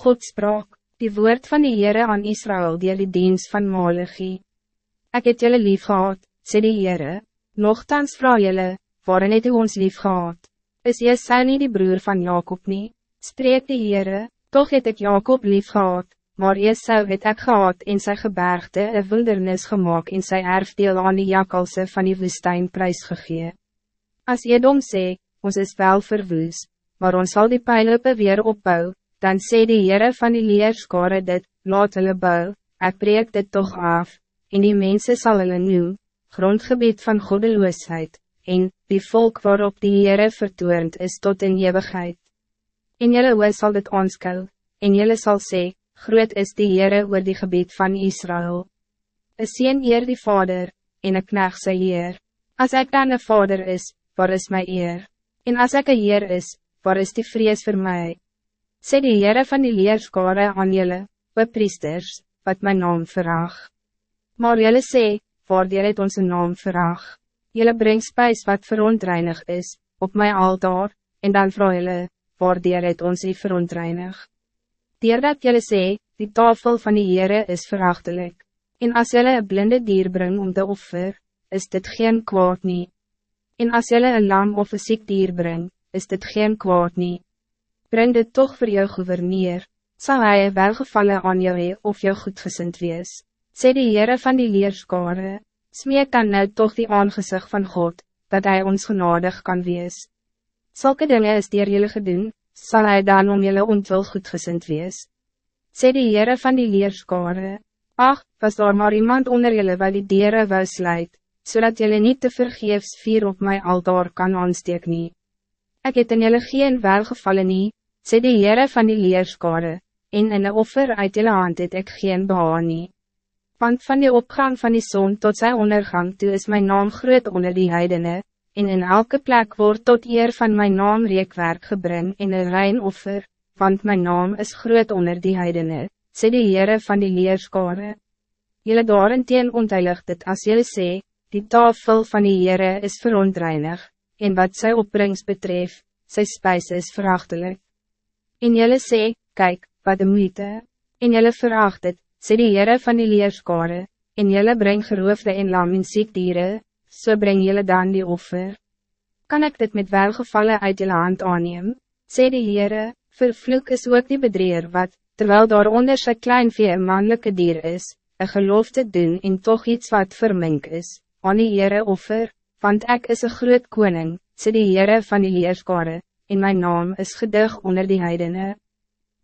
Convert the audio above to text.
God sprak, die woord van die Heere aan Israël dier die dienst van Malechi. Ek het julle lief gehad, sê die Heere, nogthans vraag julle, waarin het u ons lief gehad? Is Jesau nie die broer van Jacob nie? Spreek die Heere, toch het ik Jacob lief gehad, maar Jesau het ek gehad in sy gebergte een wildernis gemaakt in sy erfdeel aan die jakalse van die woestijn prijsgegee. As Edom sê, ons is wel verwoes, maar ons zal die pijlen weer opbouwen, dan sê die Heere van die leerskare dit, laat hulle bou, ek breek dit toch af, en die mensen zal hulle noem, grondgebied van goddeloosheid, en, die volk waarop die Heere vertoond is tot in eeuwigheid. En jylle oor sal dit aanskou, en jylle sal sê, groot is die Heere oor die gebied van Israël. Een sien eer die vader, en een knag sy eer. As ek dan een vader is, waar is my eer? En as ek een eer is, waar is die vrees voor mij? Sê die Heere van die leerskare aan julle, we priesters, wat mijn naam verraag. Maar julle sê, waardier het onze naam verraag. Julle breng spijs wat verontreinig is, op mijn altaar, en dan vraag julle, waardier het ons die verontreinig. Deerdat julle sê, die tafel van die Heere is verachtelijk. En als julle een blinde dier bring om te offer, is dit geen kwaad nie. En als julle een lam of een ziek dier bring, is dit geen kwaad nie breng dit toch voor jou gouverneur, zal hij welgevallen aan jou hee of jou goedgezind wees. Sê die Heere van die leerskare, smeek dan nou toch die aangezicht van God, dat hij ons genadig kan wees. Zulke dingen is dier jullie gedoen, zal hij dan om jullie ontwil goedgezind wees. Sê die Heere van die leerskare, ach, was daar maar iemand onder jullie wat die dieren wou sluit, zodat jullie niet te vergeefs vier op mijn altaar kan aansteek nie. Ek het in jullie geen welgevallen nie, sê die Heere van die leerskade, en in een offer uit die hand het ek geen behaan nie. Want van die opgang van die zon tot zijn ondergang toe is mijn naam groot onder die heidene, en in elke plek wordt tot eer van mijn naam reekwerk gebring in een rein offer, want mijn naam is groot onder die heidene, sê die Heere van die leerskade. Jylle daarenteen ontheilig dit as jylle sê, die tafel van die Heere is verontreinig, en wat sy opbrengst betreft, sy spijs is verachtelijk. En jylle sê, kijk, wat de moeite, en jylle veracht het, sê die Heere van die leerskare, en jylle breng geroofde en lam en siekdiere, so breng jylle dan die offer. Kan ik dit met welgevallen uit jylle hand aanneem? Sê die Heere, vervloek is ook die bedreer wat, terwijl daar onder sy klein vee een mannelijke dier is, een gelofte doen en toch iets wat vermink is, aan die Heere offer, want ik is een groot koning, sê die Heere van die leerskare, en mijn naam is gedig onder die heidenen.